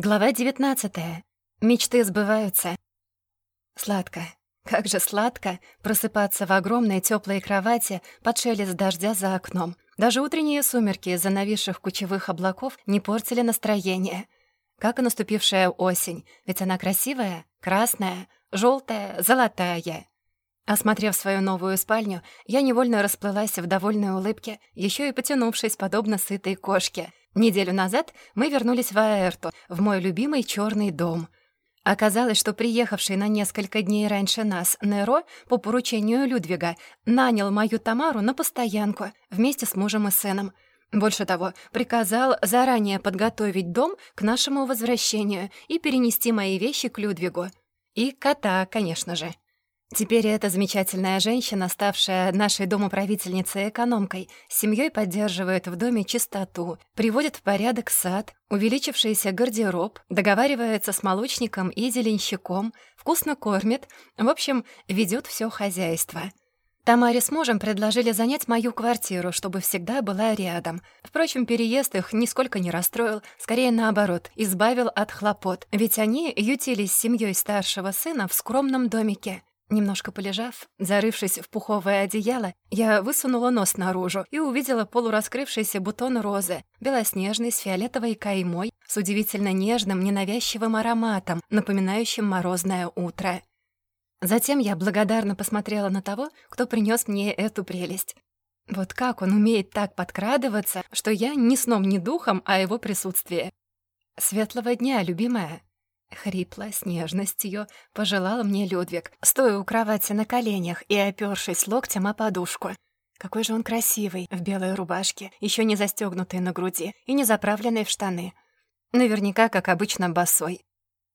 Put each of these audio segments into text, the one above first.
Глава 19. Мечты сбываются. Сладко. Как же сладко просыпаться в огромной теплой кровати под шелест дождя за окном. Даже утренние сумерки из-за нависших кучевых облаков не портили настроение. Как и наступившая осень, ведь она красивая, красная, желтая, золотая. Осмотрев свою новую спальню, я невольно расплылась в довольной улыбке, еще и потянувшись, подобно сытой кошке — Неделю назад мы вернулись в Аэрту, в мой любимый черный дом. Оказалось, что приехавший на несколько дней раньше нас Неро по поручению Людвига нанял мою Тамару на постоянку вместе с мужем и сыном. Больше того, приказал заранее подготовить дом к нашему возвращению и перенести мои вещи к Людвигу. И кота, конечно же. Теперь эта замечательная женщина, ставшая нашей домоправительницей-экономкой, с семьей поддерживает в доме чистоту, приводит в порядок сад, увеличившийся гардероб, договаривается с молочником и зеленщиком, вкусно кормит, в общем, ведет все хозяйство. Тамаре с мужем предложили занять мою квартиру, чтобы всегда была рядом. Впрочем, переезд их нисколько не расстроил, скорее наоборот, избавил от хлопот, ведь они ютились с семьей старшего сына в скромном домике. Немножко полежав, зарывшись в пуховое одеяло, я высунула нос наружу и увидела полураскрывшийся бутон розы, белоснежный, с фиолетовой каймой, с удивительно нежным, ненавязчивым ароматом, напоминающим морозное утро. Затем я благодарно посмотрела на того, кто принес мне эту прелесть. Вот как он умеет так подкрадываться, что я ни сном, ни духом о его присутствии. «Светлого дня, любимая!» Хрипло, с нежностью, пожелал мне Людвиг, стоя у кровати на коленях и опёршись локтем о подушку. Какой же он красивый, в белой рубашке, еще не застегнутой на груди и не заправленной в штаны. Наверняка, как обычно, босой.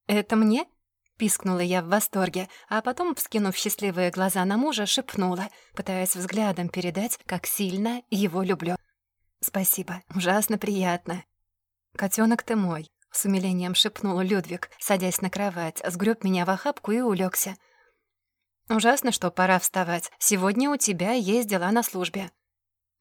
«Это мне?» — пискнула я в восторге, а потом, вскинув счастливые глаза на мужа, шепнула, пытаясь взглядом передать, как сильно его люблю. «Спасибо, ужасно приятно. Котенок ты мой, с умилением шепнул Людвиг, садясь на кровать, сгреб меня в охапку и улегся. «Ужасно, что пора вставать. Сегодня у тебя есть дела на службе».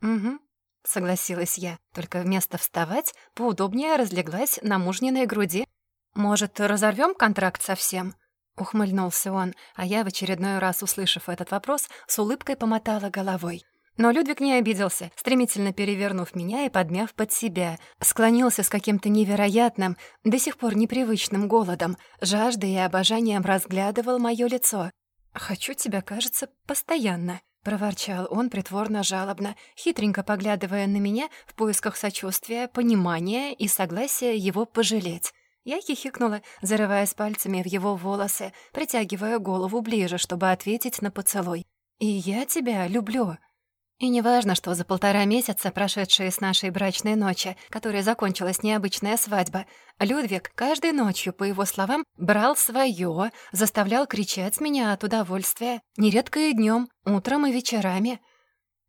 «Угу», — согласилась я, только вместо вставать поудобнее разлеглась на мужниной груди. «Может, разорвем контракт совсем?» — ухмыльнулся он, а я, в очередной раз услышав этот вопрос, с улыбкой помотала головой. Но Людвиг не обиделся, стремительно перевернув меня и подмяв под себя. Склонился с каким-то невероятным, до сих пор непривычным голодом, жаждой и обожанием разглядывал моё лицо. «Хочу тебя, кажется, постоянно», — проворчал он притворно-жалобно, хитренько поглядывая на меня в поисках сочувствия, понимания и согласия его пожалеть. Я хихикнула, зарываясь пальцами в его волосы, притягивая голову ближе, чтобы ответить на поцелуй. «И я тебя люблю», и неважно, что за полтора месяца, прошедшие с нашей брачной ночи, которой закончилась необычная свадьба, Людвиг каждой ночью, по его словам, брал своё, заставлял кричать меня от удовольствия, нередко и днём, утром и вечерами.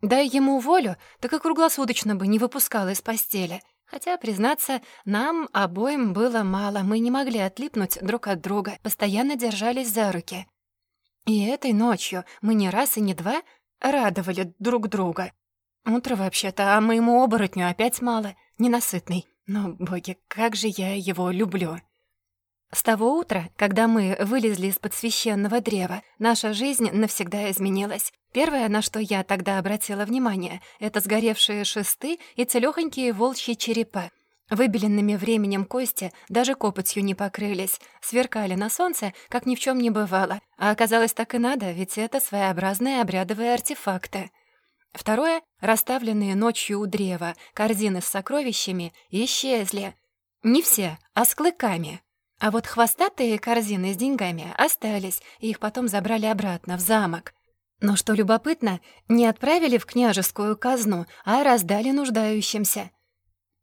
Дай ему волю, так и круглосуточно бы не выпускал из постели. Хотя, признаться, нам обоим было мало, мы не могли отлипнуть друг от друга, постоянно держались за руки. И этой ночью мы не раз и не два радовали друг друга. Утро вообще-то, а моему оборотню опять мало, ненасытный. Но, боги, как же я его люблю. С того утра, когда мы вылезли из-под священного древа, наша жизнь навсегда изменилась. Первое, на что я тогда обратила внимание, это сгоревшие шесты и целёхонькие волчьи черепа. Выбеленными временем кости даже копотью не покрылись, сверкали на солнце, как ни в чем не бывало. А оказалось так и надо, ведь это своеобразные обрядовые артефакты. Второе — расставленные ночью у древа корзины с сокровищами исчезли. Не все, а с клыками. А вот хвостатые корзины с деньгами остались, и их потом забрали обратно в замок. Но что любопытно, не отправили в княжескую казну, а раздали нуждающимся —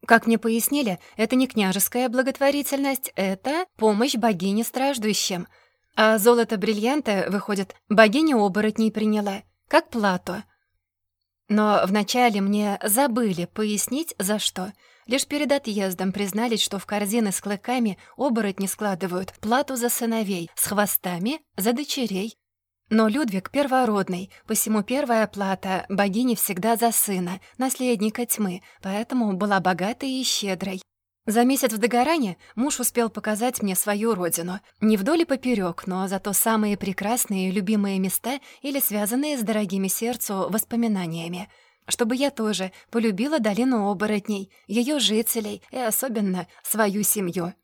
как мне пояснили, это не княжеская благотворительность, это помощь богине страждущим. А золото-бриллианты, выходит, богиня оборотней приняла, как плату. Но вначале мне забыли пояснить, за что. Лишь перед отъездом признались, что в корзины с клыками оборотни складывают плату за сыновей, с хвостами — за дочерей. Но Людвиг первородный, посему первая плата богини всегда за сына, наследника тьмы, поэтому была богатой и щедрой. За месяц в Дагоране муж успел показать мне свою родину. Не вдоль и поперёк, но зато самые прекрасные и любимые места или связанные с дорогими сердцу воспоминаниями. Чтобы я тоже полюбила долину оборотней, её жителей и особенно свою семью.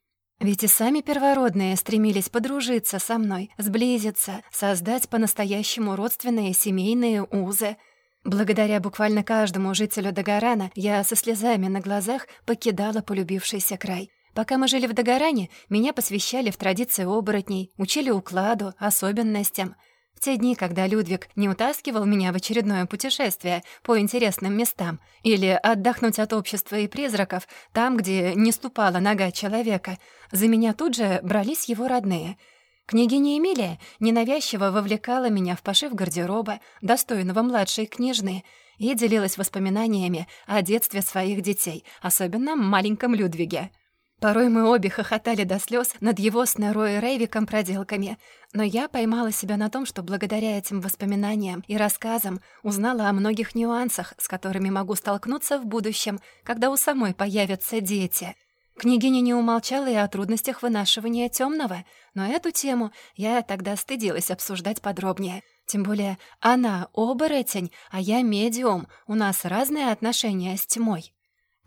Ведь и сами первородные стремились подружиться со мной, сблизиться, создать по-настоящему родственные семейные узы — Благодаря буквально каждому жителю Дагорана я со слезами на глазах покидала полюбившийся край. Пока мы жили в Дагоране, меня посвящали в традиции оборотней, учили укладу, особенностям. В те дни, когда Людвиг не утаскивал меня в очередное путешествие по интересным местам или отдохнуть от общества и призраков там, где не ступала нога человека, за меня тут же брались его родные — Княгиня Эмилия ненавязчиво вовлекала меня в пошив гардероба, достойного младшей княжны, и делилась воспоминаниями о детстве своих детей, особенно маленьком Людвиге. Порой мы обе хохотали до слез над его с Нерой Рейвиком проделками, но я поймала себя на том, что благодаря этим воспоминаниям и рассказам узнала о многих нюансах, с которыми могу столкнуться в будущем, когда у самой появятся дети — Княгиня не умолчала и о трудностях вынашивания темного, но эту тему я тогда стыдилась обсуждать подробнее. Тем более она оборотень, а я медиум, у нас разные отношения с тьмой.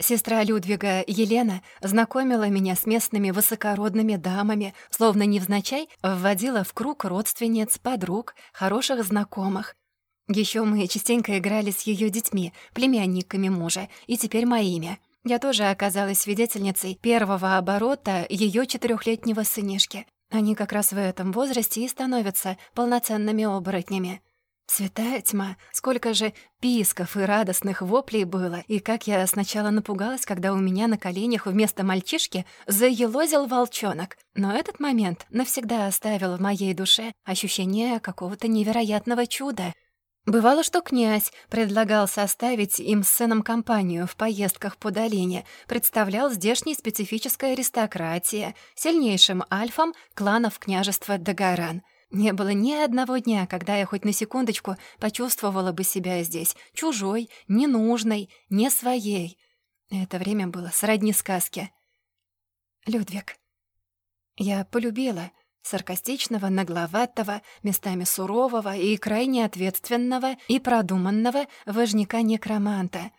Сестра Людвига, Елена, знакомила меня с местными высокородными дамами, словно невзначай вводила в круг родственниц, подруг, хороших знакомых. Еще мы частенько играли с ее детьми, племянниками мужа, и теперь моими — я тоже оказалась свидетельницей первого оборота ее четырехлетнего сынишки. Они как раз в этом возрасте и становятся полноценными оборотнями. Святая тьма, сколько же писков и радостных воплей было, и как я сначала напугалась, когда у меня на коленях вместо мальчишки заелозил волчонок. Но этот момент навсегда оставил в моей душе ощущение какого-то невероятного чуда — Бывало, что князь предлагал составить им с сыном компанию в поездках по долине, представлял здешней специфической аристократии, сильнейшим альфам кланов княжества Дагаран. Не было ни одного дня, когда я хоть на секундочку почувствовала бы себя здесь, чужой, ненужной, не своей. Это время было сродни сказке. Людвиг. Я полюбила — саркастичного, нагловатого, местами сурового и крайне ответственного и продуманного вожняка-некроманта.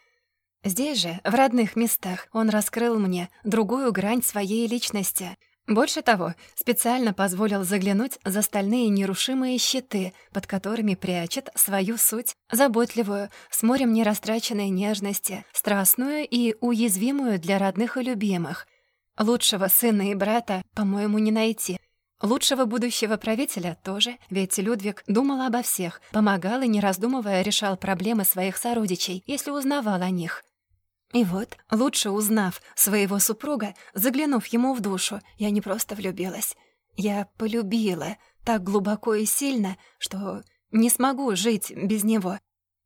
Здесь же, в родных местах, он раскрыл мне другую грань своей личности. Больше того, специально позволил заглянуть за стальные нерушимые щиты, под которыми прячет свою суть, заботливую, с морем нерастраченной нежности, страстную и уязвимую для родных и любимых. Лучшего сына и брата, по-моему, не найти — Лучшего будущего правителя тоже, ведь Людвиг думал обо всех, помогал и, не раздумывая, решал проблемы своих сородичей, если узнавал о них. И вот, лучше узнав своего супруга, заглянув ему в душу, я не просто влюбилась. Я полюбила так глубоко и сильно, что не смогу жить без него.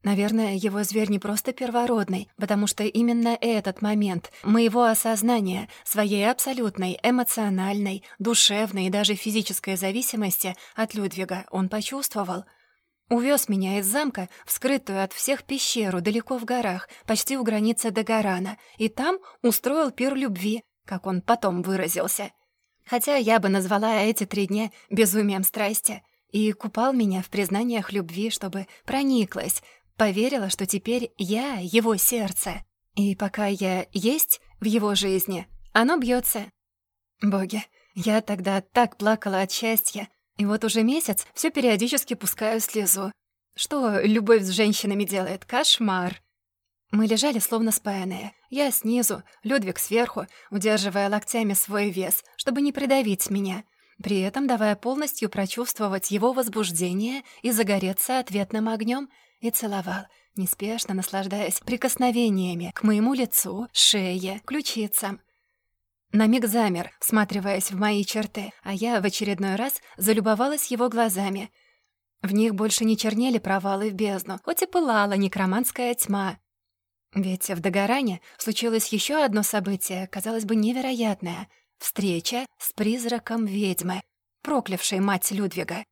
Наверное, его зверь не просто первородный, потому что именно этот момент моего осознания своей абсолютной эмоциональной, душевной и даже физической зависимости от Людвига он почувствовал. Увез меня из замка в скрытую от всех пещеру далеко в горах, почти у границы Дагорана, и там устроил пир любви, как он потом выразился. Хотя я бы назвала эти три дня безумием страсти — и купал меня в признаниях любви, чтобы прониклась, Поверила, что теперь я — его сердце. И пока я есть в его жизни, оно бьется. Боги, я тогда так плакала от счастья. И вот уже месяц все периодически пускаю слезу. Что любовь с женщинами делает? Кошмар. Мы лежали словно спаянные. Я снизу, Людвиг сверху, удерживая локтями свой вес, чтобы не придавить меня, при этом давая полностью прочувствовать его возбуждение и загореться ответным огнем — и целовал, неспешно наслаждаясь прикосновениями к моему лицу, шее, ключицам. На миг замер, всматриваясь в мои черты, а я в очередной раз залюбовалась его глазами. В них больше не чернели провалы в бездну, хоть и пылала некроманская тьма. Ведь в Дагоране случилось еще одно событие, казалось бы, невероятное — встреча с призраком ведьмы, проклявшей мать Людвига.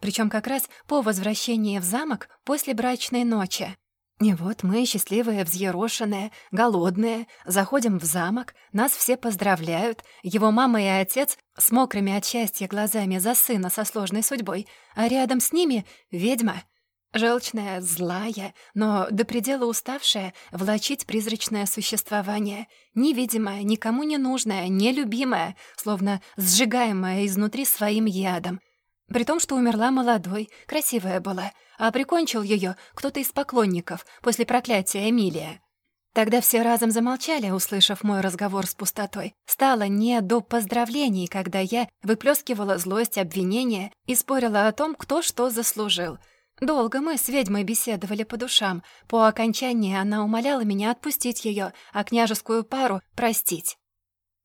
Причем как раз по возвращении в замок после брачной ночи. И вот мы, счастливые, взъерошенные, голодные, заходим в замок, нас все поздравляют, его мама и отец с мокрыми от счастья глазами за сына со сложной судьбой, а рядом с ними — ведьма. Желчная, злая, но до предела уставшая влачить призрачное существование, невидимое, никому не нужное, нелюбимое, словно сжигаемое изнутри своим ядом. При том, что умерла молодой, красивая была, а прикончил ее кто-то из поклонников после проклятия Эмилия. Тогда все разом замолчали, услышав мой разговор с пустотой. Стало не до поздравлений, когда я выплескивала злость, обвинения и спорила о том, кто что заслужил. Долго мы с ведьмой беседовали по душам. По окончании она умоляла меня отпустить ее, а княжескую пару простить.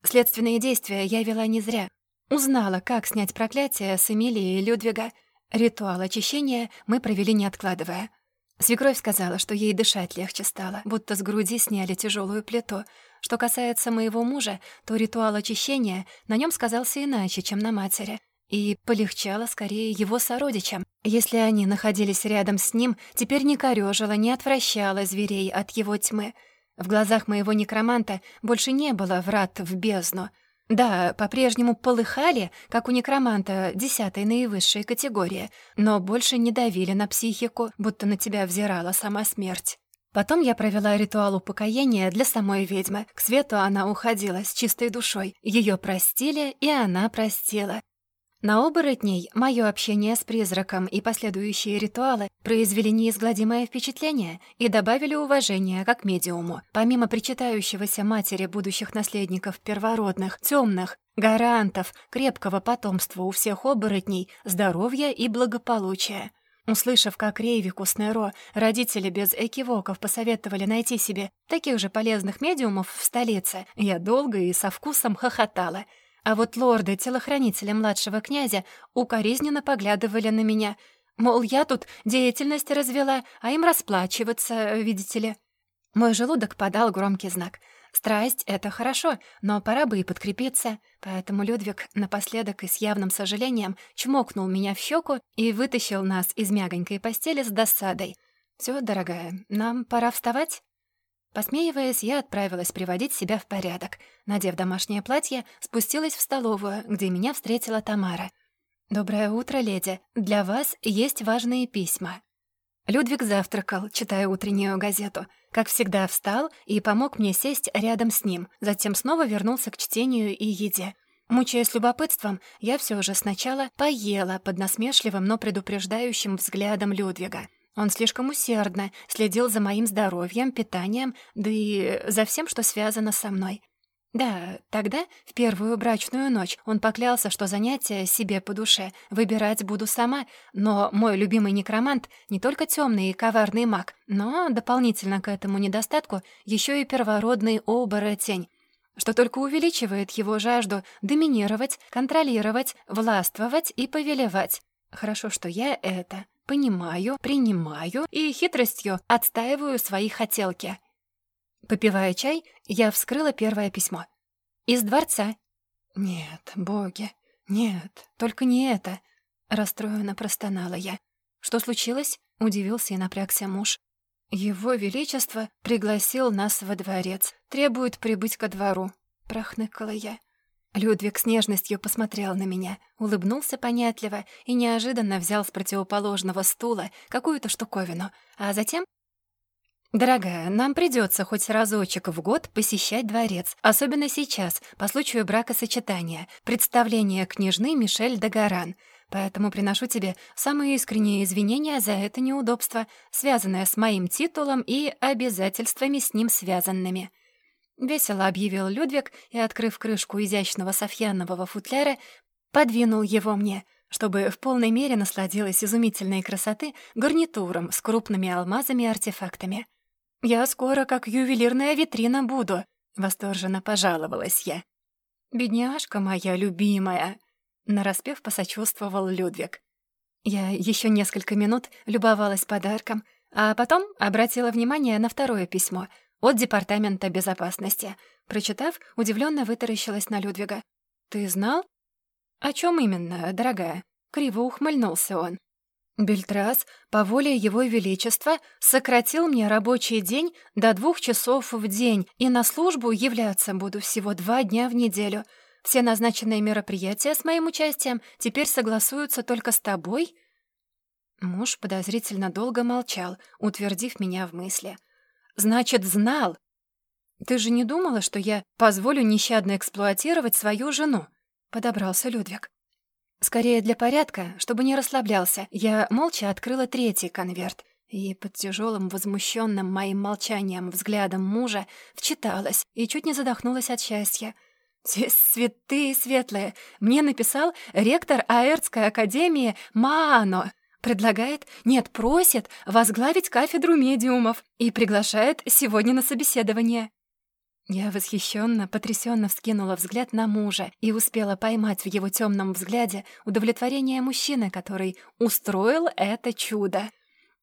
Следственные действия я вела не зря. Узнала, как снять проклятие с Эмилии и Людвига. Ритуал очищения мы провели не откладывая. Свекровь сказала, что ей дышать легче стало, будто с груди сняли тяжелую плиту. Что касается моего мужа, то ритуал очищения на нем сказался иначе, чем на матери. И полегчало скорее его сородичам. Если они находились рядом с ним, теперь не корёжило, не отвращало зверей от его тьмы. В глазах моего некроманта больше не было врат в бездну — да, по-прежнему полыхали, как у некроманта десятой наивысшей категории, но больше не давили на психику, будто на тебя взирала сама смерть. Потом я провела ритуал упокоения для самой ведьмы. К свету она уходила с чистой душой. Ее простили, и она простила. На оборотней мое общение с призраком и последующие ритуалы произвели неизгладимое впечатление и добавили уважения как медиуму. Помимо причитающегося матери будущих наследников первородных, темных, гарантов, крепкого потомства у всех оборотней, здоровья и благополучия. Услышав, как Рейвику с Неро родители без экивоков посоветовали найти себе таких же полезных медиумов в столице, я долго и со вкусом хохотала — а вот лорды-телохранители младшего князя укоризненно поглядывали на меня. Мол, я тут деятельность развела, а им расплачиваться, видите ли. Мой желудок подал громкий знак. Страсть — это хорошо, но пора бы и подкрепиться. Поэтому Людвиг напоследок и с явным сожалением чмокнул меня в щеку и вытащил нас из мягонькой постели с досадой. «Всё, дорогая, нам пора вставать?» Посмеиваясь, я отправилась приводить себя в порядок. Надев домашнее платье, спустилась в столовую, где меня встретила Тамара. «Доброе утро, леди. Для вас есть важные письма». Людвиг завтракал, читая утреннюю газету. Как всегда, встал и помог мне сесть рядом с ним, затем снова вернулся к чтению и еде. Мучаясь любопытством, я все же сначала поела под насмешливым, но предупреждающим взглядом Людвига — он слишком усердно следил за моим здоровьем, питанием, да и за всем, что связано со мной. Да, тогда, в первую брачную ночь, он поклялся, что занятия себе по душе выбирать буду сама, но мой любимый некромант не только темный и коварный маг, но дополнительно к этому недостатку еще и первородный оборотень, что только увеличивает его жажду доминировать, контролировать, властвовать и повелевать. Хорошо, что я это понимаю, принимаю и хитростью отстаиваю свои хотелки. Попивая чай, я вскрыла первое письмо. Из дворца. «Нет, боги, нет, только не это», — расстроенно простонала я. «Что случилось?» — удивился и напрягся муж. «Его Величество пригласил нас во дворец, требует прибыть ко двору», — прохныкала я. Людвиг с нежностью посмотрел на меня, улыбнулся понятливо и неожиданно взял с противоположного стула какую-то штуковину, а затем... «Дорогая, нам придется хоть разочек в год посещать дворец, особенно сейчас, по случаю бракосочетания, представления княжны Мишель де Гаран. Поэтому приношу тебе самые искренние извинения за это неудобство, связанное с моим титулом и обязательствами с ним связанными». Весело объявил Людвиг и, открыв крышку изящного софьянового футляра, подвинул его мне, чтобы в полной мере насладилась изумительной красоты гарнитуром с крупными алмазами и артефактами. «Я скоро как ювелирная витрина буду», — восторженно пожаловалась я. «Бедняжка моя любимая», — нараспев посочувствовал Людвиг. Я еще несколько минут любовалась подарком, а потом обратила внимание на второе письмо — от Департамента безопасности. Прочитав, удивленно вытаращилась на Людвига. «Ты знал?» «О чем именно, дорогая?» Криво ухмыльнулся он. Бельтрас, по воле Его Величества, сократил мне рабочий день до двух часов в день, и на службу являться буду всего два дня в неделю. Все назначенные мероприятия с моим участием теперь согласуются только с тобой?» Муж подозрительно долго молчал, утвердив меня в мысли. «Значит, знал. Ты же не думала, что я позволю нещадно эксплуатировать свою жену?» — подобрался Людвиг. Скорее для порядка, чтобы не расслаблялся, я молча открыла третий конверт и под тяжелым возмущенным моим молчанием взглядом мужа вчиталась и чуть не задохнулась от счастья. «Святые светлые! Мне написал ректор Аэртской академии Маано!» Предлагает, нет, просит возглавить кафедру медиумов и приглашает сегодня на собеседование. Я восхищенно, потрясенно вскинула взгляд на мужа и успела поймать в его темном взгляде удовлетворение мужчины, который устроил это чудо.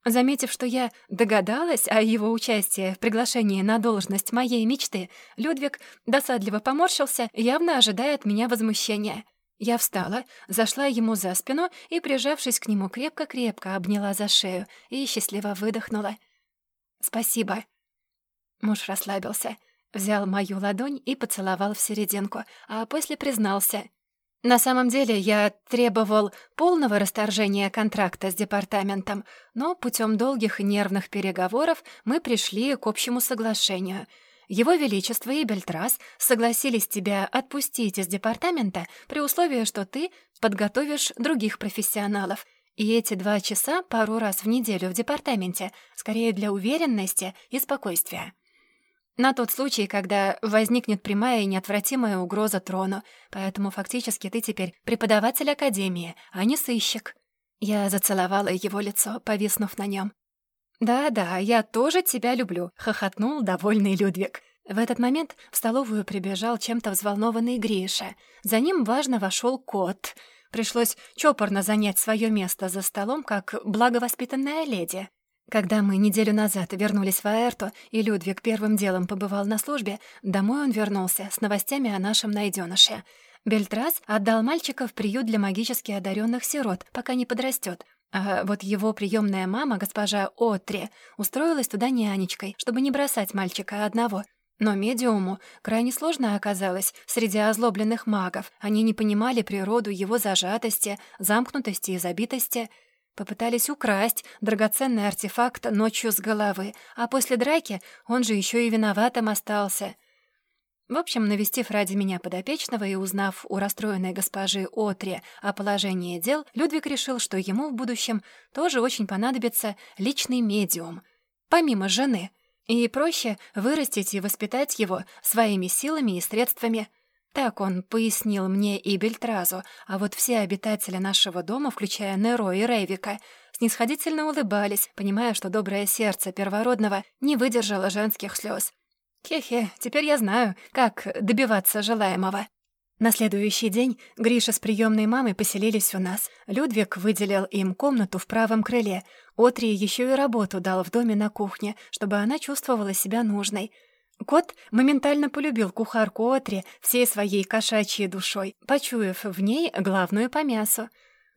Заметив, что я догадалась о его участии в приглашении на должность моей мечты, Людвиг досадливо поморщился, явно ожидая от меня возмущения. Я встала, зашла ему за спину и, прижавшись к нему крепко-крепко, обняла за шею и счастливо выдохнула. «Спасибо». Муж расслабился — Взял мою ладонь и поцеловал в серединку, а после признался. На самом деле я требовал полного расторжения контракта с департаментом, но путем долгих нервных переговоров мы пришли к общему соглашению. Его Величество и Бельтрас согласились тебя отпустить из департамента при условии, что ты подготовишь других профессионалов. И эти два часа пару раз в неделю в департаменте, скорее для уверенности и спокойствия. На тот случай, когда возникнет прямая и неотвратимая угроза трону. Поэтому фактически ты теперь преподаватель Академии, а не сыщик». Я зацеловала его лицо, повиснув на нем. «Да-да, я тоже тебя люблю», — хохотнул довольный Людвиг. В этот момент в столовую прибежал чем-то взволнованный Гриша. За ним важно вошел кот. Пришлось чопорно занять свое место за столом, как благовоспитанная леди. Когда мы неделю назад вернулись в Аэрту, и Людвиг первым делом побывал на службе, домой он вернулся с новостями о нашем найденыше. Бельтрас отдал мальчика в приют для магически одаренных сирот, пока не подрастет. А вот его приемная мама, госпожа Отри, устроилась туда нянечкой, чтобы не бросать мальчика одного. Но медиуму крайне сложно оказалось среди озлобленных магов. Они не понимали природу его зажатости, замкнутости и забитости — Попытались украсть драгоценный артефакт ночью с головы, а после драки он же еще и виноватым остался. В общем, навестив ради меня подопечного и узнав у расстроенной госпожи Отри о положении дел, Людвиг решил, что ему в будущем тоже очень понадобится личный медиум, помимо жены, и проще вырастить и воспитать его своими силами и средствами — так он пояснил мне и Бельтразу, а вот все обитатели нашего дома, включая Неро и Рейвика, снисходительно улыбались, понимая, что доброе сердце первородного не выдержало женских слез. Хе-хе, теперь я знаю, как добиваться желаемого. На следующий день Гриша с приемной мамой поселились у нас. Людвиг выделил им комнату в правом крыле. Отри еще и работу дал в доме на кухне, чтобы она чувствовала себя нужной — Кот моментально полюбил кухарку Отри всей своей кошачьей душой, почуяв в ней главную по мясу.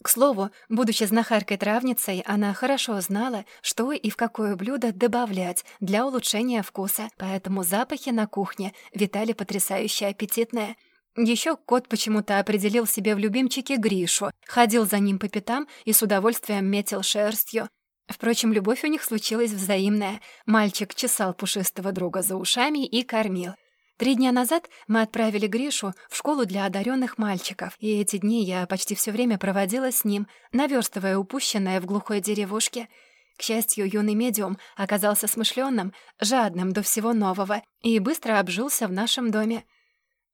К слову, будучи знахаркой-травницей, она хорошо знала, что и в какое блюдо добавлять для улучшения вкуса, поэтому запахи на кухне витали потрясающе аппетитные. Еще кот почему-то определил себе в любимчике Гришу, ходил за ним по пятам и с удовольствием метил шерстью. Впрочем, любовь у них случилась взаимная. Мальчик чесал пушистого друга за ушами и кормил. Три дня назад мы отправили Гришу в школу для одаренных мальчиков, и эти дни я почти все время проводила с ним, наверстывая упущенное в глухой деревушке. К счастью, юный медиум оказался смышленным, жадным до всего нового и быстро обжился в нашем доме.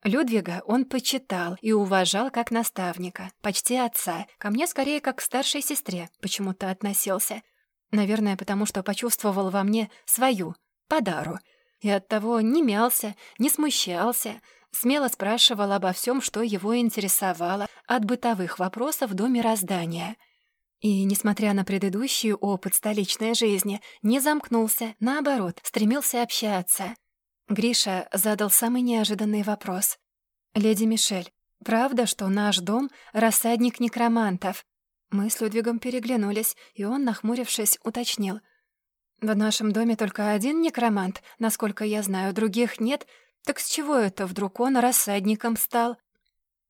Людвига он почитал и уважал как наставника, почти отца, ко мне скорее как к старшей сестре почему-то относился — Наверное, потому что почувствовал во мне свою, подару. И оттого не мялся, не смущался, смело спрашивал обо всем, что его интересовало, от бытовых вопросов до мироздания. И, несмотря на предыдущий опыт столичной жизни, не замкнулся, наоборот, стремился общаться. Гриша задал самый неожиданный вопрос. «Леди Мишель, правда, что наш дом — рассадник некромантов?» Мы с Людвигом переглянулись, и он, нахмурившись, уточнил. «В нашем доме только один некромант, насколько я знаю, других нет. Так с чего это вдруг он рассадником стал?»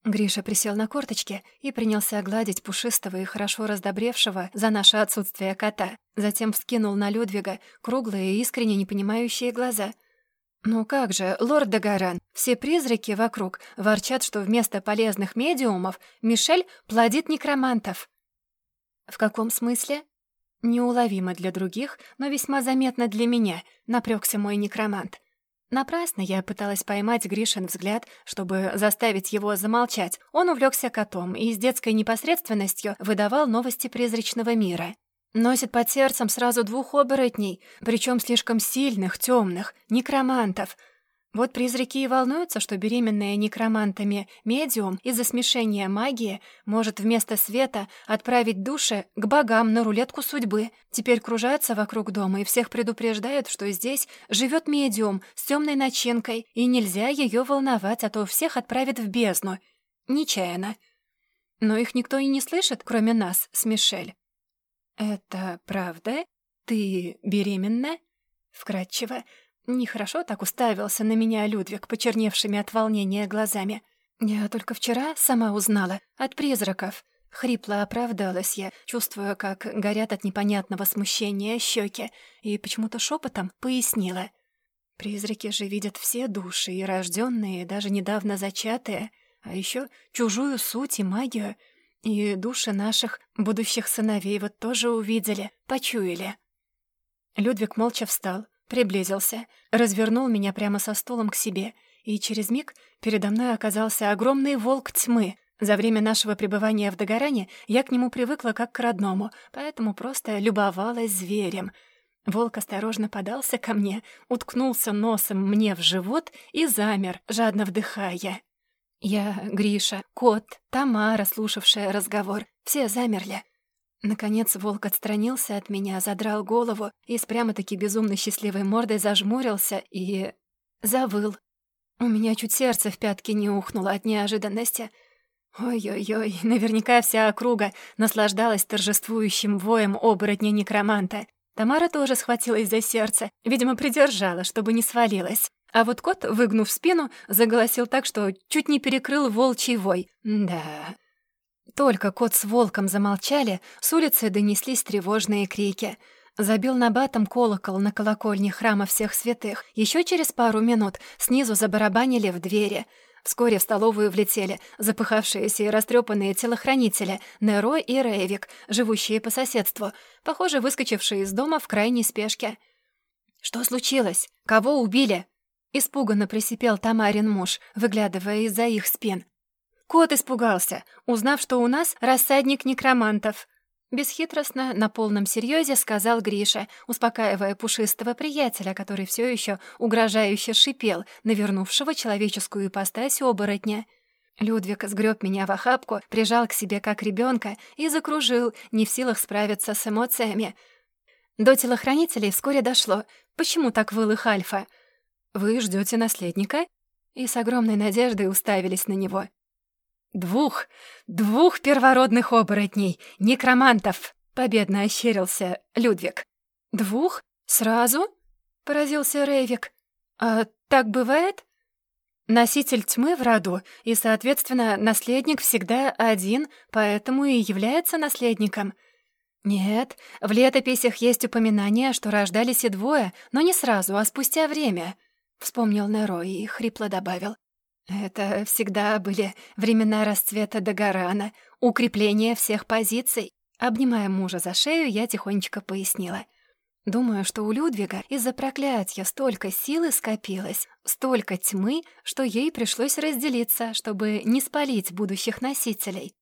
Гриша присел на корточки и принялся гладить пушистого и хорошо раздобревшего за наше отсутствие кота. Затем вскинул на Людвига круглые и искренне непонимающие глаза. «Ну как же, лорд Дагаран, все призраки вокруг ворчат, что вместо полезных медиумов Мишель плодит некромантов». «В каком смысле?» «Неуловимо для других, но весьма заметно для меня», — напрёгся мой некромант. Напрасно я пыталась поймать Гришин взгляд, чтобы заставить его замолчать. Он увлекся котом и с детской непосредственностью выдавал новости призрачного мира. Носит под сердцем сразу двух оборотней, причем слишком сильных, темных, некромантов — вот призраки и волнуются, что беременная некромантами медиум из-за смешения магии может вместо света отправить души к богам на рулетку судьбы. Теперь кружатся вокруг дома и всех предупреждают, что здесь живет медиум с темной начинкой, и нельзя ее волновать, а то всех отправят в бездну. Нечаянно. Но их никто и не слышит, кроме нас с Мишель. «Это правда? Ты беременна?» Вкратчиво. Нехорошо так уставился на меня Людвиг, почерневшими от волнения глазами. Я только вчера сама узнала. От призраков. Хрипло оправдалась я, чувствуя, как горят от непонятного смущения щеки, и почему-то шепотом пояснила. Призраки же видят все души, и рожденные, и даже недавно зачатые, а еще чужую суть и магию. И души наших будущих сыновей вот тоже увидели, почуяли. Людвиг молча встал, Приблизился, развернул меня прямо со стулом к себе, и через миг передо мной оказался огромный волк тьмы. За время нашего пребывания в Дагоране я к нему привыкла как к родному, поэтому просто любовалась зверем. Волк осторожно подался ко мне, уткнулся носом мне в живот и замер, жадно вдыхая. Я, Гриша, кот, Тамара, слушавшая разговор, все замерли. Наконец волк отстранился от меня, задрал голову и с прямо-таки безумно счастливой мордой зажмурился и... завыл. У меня чуть сердце в пятки не ухнуло от неожиданности. Ой-ой-ой, наверняка вся округа наслаждалась торжествующим воем оборотня-некроманта. Тамара тоже схватилась за сердце, видимо, придержала, чтобы не свалилась. А вот кот, выгнув спину, заголосил так, что чуть не перекрыл волчий вой. Да, только кот с волком замолчали, с улицы донеслись тревожные крики. Забил набатом колокол на колокольне храма всех святых. Еще через пару минут снизу забарабанили в двери. Вскоре в столовую влетели запыхавшиеся и растрепанные телохранители Неро и Рейвик, живущие по соседству, похоже, выскочившие из дома в крайней спешке. «Что случилось? Кого убили?» Испуганно присипел Тамарин муж, выглядывая из-за их спин. Кот испугался, узнав, что у нас рассадник некромантов. Бесхитростно, на полном серьезе сказал Гриша, успокаивая пушистого приятеля, который все еще угрожающе шипел на вернувшего человеческую ипостась оборотня. Людвиг сгреб меня в охапку, прижал к себе как ребенка и закружил, не в силах справиться с эмоциями. До телохранителей вскоре дошло. Почему так выл их Альфа? «Вы ждете наследника?» И с огромной надеждой уставились на него. «Двух, двух первородных оборотней, некромантов!» — победно ощерился Людвиг. «Двух? Сразу?» — поразился Рейвик. «А так бывает?» Носитель тьмы в роду, и, соответственно, наследник всегда один, поэтому и является наследником. Нет, в летописях есть упоминание, что рождались и двое, но не сразу, а спустя время. Вспомнил Неро и хрипло добавил. Это всегда были времена расцвета Дагорана, укрепления всех позиций. Обнимая мужа за шею, я тихонечко пояснила. Думаю, что у Людвига из-за проклятия столько силы скопилось, столько тьмы, что ей пришлось разделиться, чтобы не спалить будущих носителей.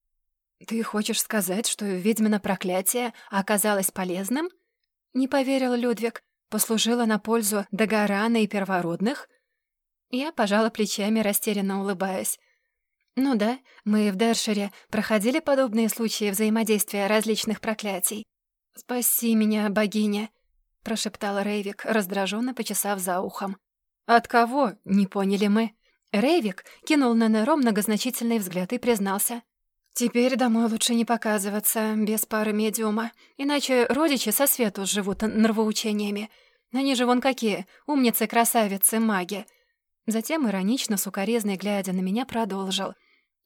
«Ты хочешь сказать, что ведьмино проклятие оказалось полезным?» Не поверил Людвиг. «Послужило на пользу Дагорана и первородных?» Я пожала плечами, растерянно улыбаясь. «Ну да, мы в Дершере проходили подобные случаи взаимодействия различных проклятий. Спаси меня, богиня!» — прошептал Рейвик, раздраженно почесав за ухом. «От кого?» — не поняли мы. Рейвик кинул на Неро многозначительный взгляд и признался. Теперь домой лучше не показываться без пары медиума, иначе родичи со свету живут нравоучениями. Они же вон какие, умницы, красавицы, маги. Затем иронично, сукорезный, глядя на меня, продолжил.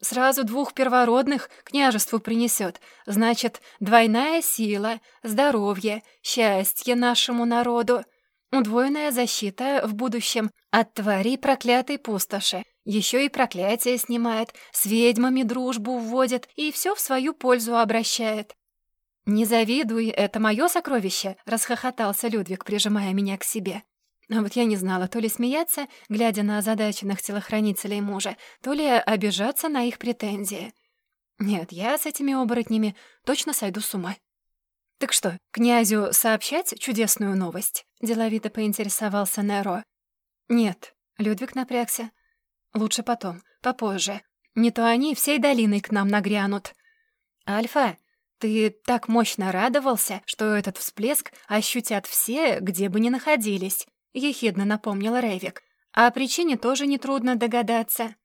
«Сразу двух первородных княжеству принесет. Значит, двойная сила, здоровье, счастье нашему народу, удвоенная защита в будущем от тварей проклятой пустоши. Еще и проклятие снимает, с ведьмами дружбу вводит и все в свою пользу обращает. «Не завидуй, это мое сокровище!» — расхохотался Людвиг, прижимая меня к себе. А вот я не знала, то ли смеяться, глядя на озадаченных телохранителей мужа, то ли обижаться на их претензии. Нет, я с этими оборотнями точно сойду с ума. «Так что, князю сообщать чудесную новость?» — деловито поинтересовался Неро. «Нет», — Людвиг напрягся. Лучше потом, попозже. Не то они всей долиной к нам нагрянут. Альфа, ты так мощно радовался, что этот всплеск ощутят все, где бы ни находились, ехидно напомнил Рейвик. О причине тоже нетрудно догадаться.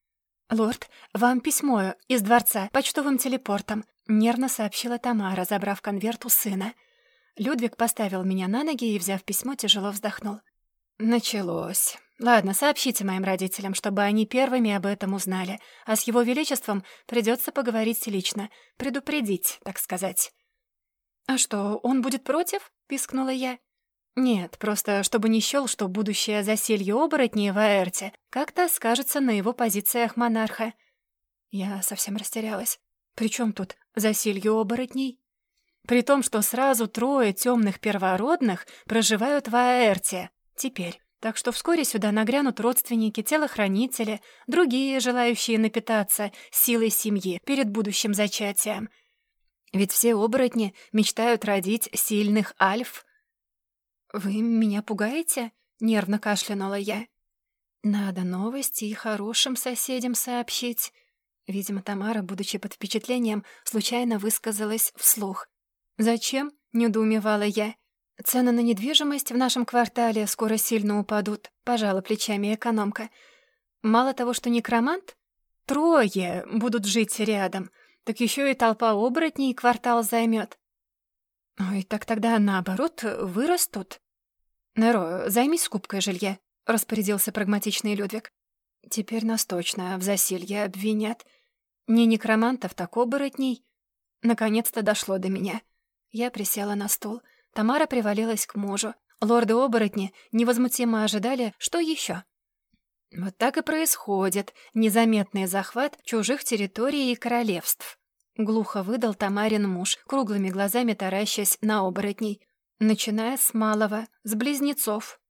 «Лорд, вам письмо из дворца почтовым телепортом», — нервно сообщила Тамара, забрав конверт у сына. Людвиг поставил меня на ноги и, взяв письмо, тяжело вздохнул. «Началось. Ладно, сообщите моим родителям, чтобы они первыми об этом узнали, а с его величеством придется поговорить лично, предупредить, так сказать». «А что, он будет против?» — пискнула я. «Нет, просто чтобы не счёл, что будущее засилье оборотней в Аэрте как-то скажется на его позициях монарха». Я совсем растерялась. «При чем тут засилье оборотней?» При том, что сразу трое темных первородных проживают в Аэрте. Теперь. Так что вскоре сюда нагрянут родственники, телохранители, другие, желающие напитаться силой семьи перед будущим зачатием. Ведь все оборотни мечтают родить сильных альф. «Вы меня пугаете?» — нервно кашлянула я. «Надо новости и хорошим соседям сообщить». Видимо, Тамара, будучи под впечатлением, случайно высказалась вслух. «Зачем?» — недоумевала я. «Цены на недвижимость в нашем квартале скоро сильно упадут», — пожала плечами экономка. «Мало того, что некромант, трое будут жить рядом, так еще и толпа оборотней квартал займет. Ой, так тогда наоборот вырастут. Неро, займись скупкой жилья, распорядился прагматичный Людвиг. Теперь нас точно в засилье обвинят. Не некромантов, так оборотней. Наконец-то дошло до меня. Я присела на стул — Тамара привалилась к мужу. Лорды-оборотни невозмутимо ожидали, что еще. Вот так и происходит незаметный захват чужих территорий и королевств. Глухо выдал Тамарин муж, круглыми глазами таращась на оборотней. Начиная с малого, с близнецов.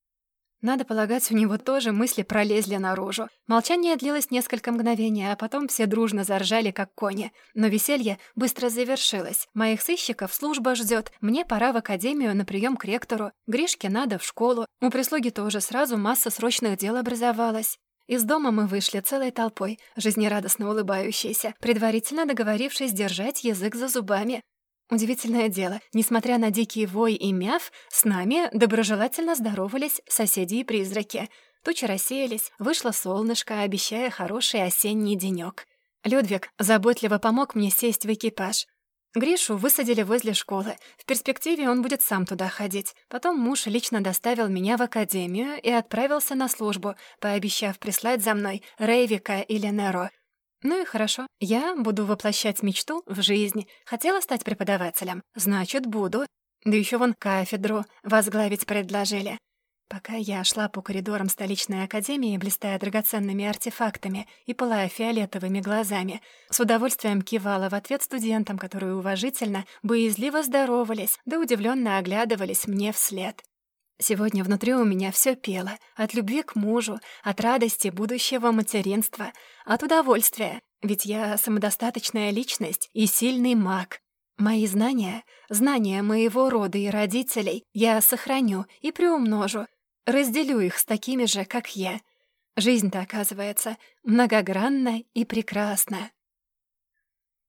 Надо полагать, у него тоже мысли пролезли наружу. Молчание длилось несколько мгновений, а потом все дружно заржали, как кони. Но веселье быстро завершилось. Моих сыщиков служба ждет. Мне пора в академию на прием к ректору. Гришке надо в школу. У прислуги тоже сразу масса срочных дел образовалась. Из дома мы вышли целой толпой, жизнерадостно улыбающиеся, предварительно договорившись держать язык за зубами. Удивительное дело, несмотря на дикий вой и мяв, с нами доброжелательно здоровались соседи и призраки. Тучи рассеялись, вышло солнышко, обещая хороший осенний денёк. Людвиг заботливо помог мне сесть в экипаж. Гришу высадили возле школы. В перспективе он будет сам туда ходить. Потом муж лично доставил меня в академию и отправился на службу, пообещав прислать за мной Рейвика или Неро — ну и хорошо. Я буду воплощать мечту в жизнь. Хотела стать преподавателем. Значит, буду. Да еще вон кафедру возглавить предложили. Пока я шла по коридорам столичной академии, блистая драгоценными артефактами и пылая фиолетовыми глазами, с удовольствием кивала в ответ студентам, которые уважительно, боязливо здоровались, да удивленно оглядывались мне вслед. Сегодня внутри у меня все пело. От любви к мужу, от радости будущего материнства, от удовольствия. Ведь я самодостаточная личность и сильный маг. Мои знания, знания моего рода и родителей я сохраню и приумножу. Разделю их с такими же, как я. Жизнь-то, оказывается, многогранна и прекрасна.